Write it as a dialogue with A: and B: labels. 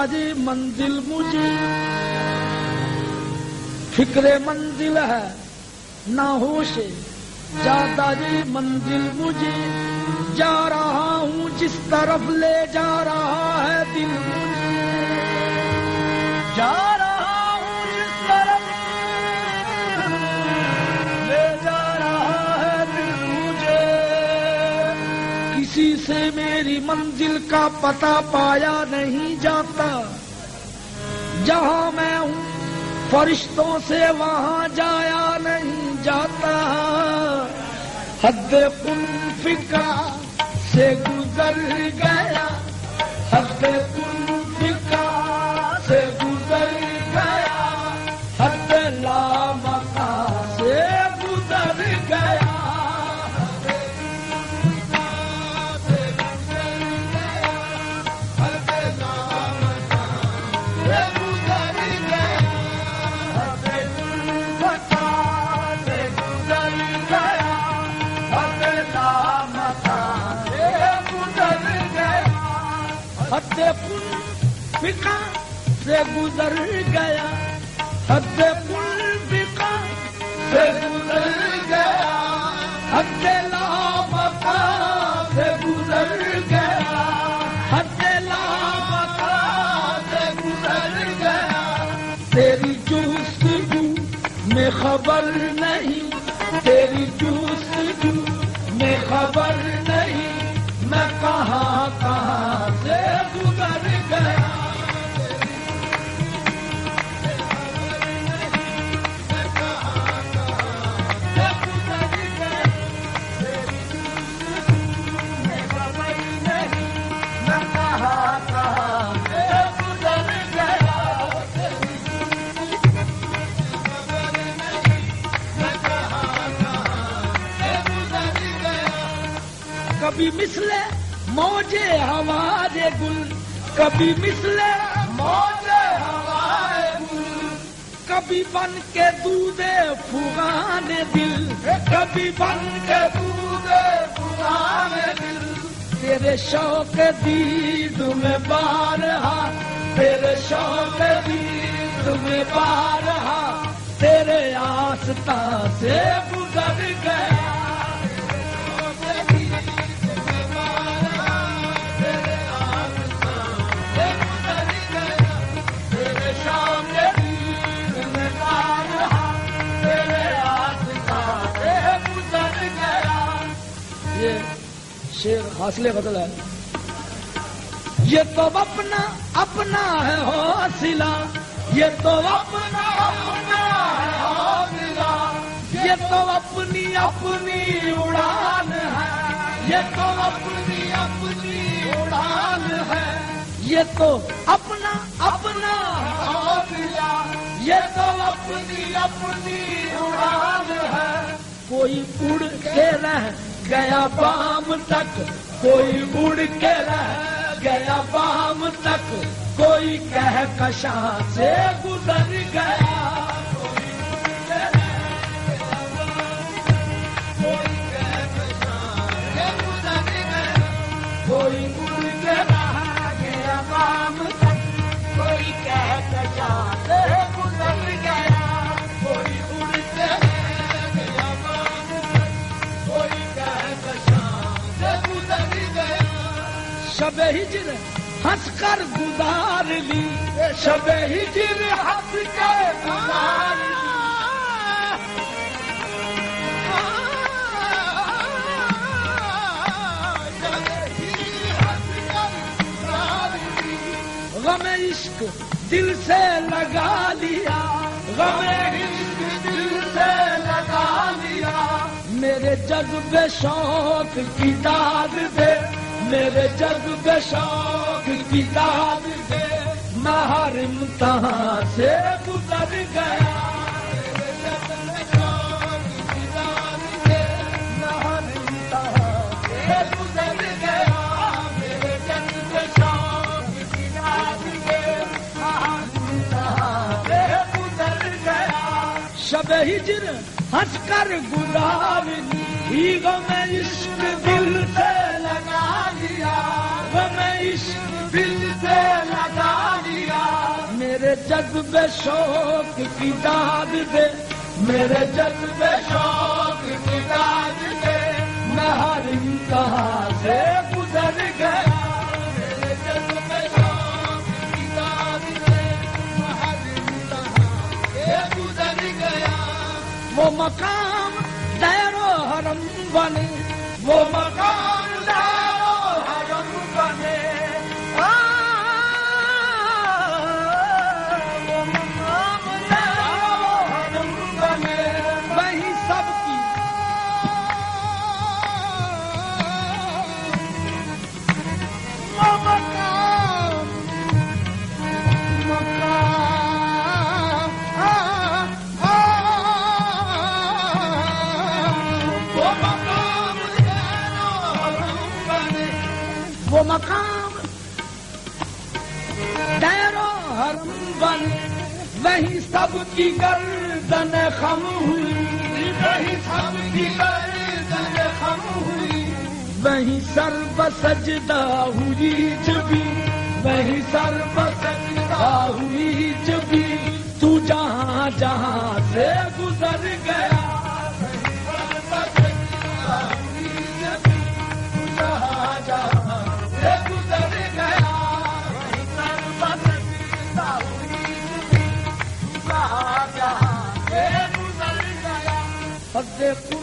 A: جاتا جی منزل مجھے۔ فکر منزل ہے، نہ ہوش جاتا جی منزل مجھے۔ جا رہا ہوں جس طرف لے جا رہا ہے دل مجھے۔ جا سے میری منزل کا پتہ پایا نہیں جاتا۔ جہاں میں ہوں، فرشتوں سے وہاں جایا نہیں جاتا۔ حد کن فکا سے گزر گیا، حد حد پل فکا سے گزر گیا، حد پل فکا سے گزر گیا، حد لامکا سے گزر گیا، حد لامکا سے گزر گیا۔ تیری جوستگو میں خبر نہیں، تیری جوستگو میں خبر نہیں کبھی مسلے موجے ہمارے گل، کبھی مسلے موجے ہمارے گل۔ کبھی بن کے دودے فغانے دل، کبھی بن کے دودے فغانے دل۔ تیرے شوق دید میں بارہا تیرے شوق دید میں بارہا تیرے آستا سے گزر گیا شیر حاصلے بدل ہے۔ یہ تو اپنا اپنا ہے حوصلہ۔ یہ تو اپنا اپنا ہے حوصلہ۔ یہ تو اپنی اپنی اڑان ہے۔ یہ تو اپنی اپنی اڑان ہے۔ یہ تو اپنا اپنا حوصلہ۔ یہ تو اپنی اپنی اڑان ہے۔ کوئی اڑ کے رہ گیا بام تک کوئی اڑ کے رہ گیا بام تک کوئی کہہ کشاں سے گزر گیا ہجر، ہنس کر گزار لی۔ شب ہجر، ہنس کر گزار لی۔ غم عشق دل سے لگا لیا۔ غم عشق دل سے لگا لیا۔ میرے جذب شوق کی داد دے۔ میرے جذب شوق کی داد دے میں ہر امتحان سے گزر گیا۔ شب ہجر ہنس کر گزار لی غم عشق دل سے میرے جذبے شوق کی داد دے، میرے جذبے شوق کی داد دے۔ میں ہر کہاں سے گزر گیا، میرے جذبے شوق کی داد دے۔ میں ہر کہاں سے گزر گیا۔ وہ مقام دیر و حرم بنے وہی سب کی گردن خم ہوئی۔ وہی سب کی گردن خم ہوئی۔ وہی سر بسجدہ ہوئی جبی وہی سر بسجدہ ہوئی جبی تو جہاں جہاں سے گزر حد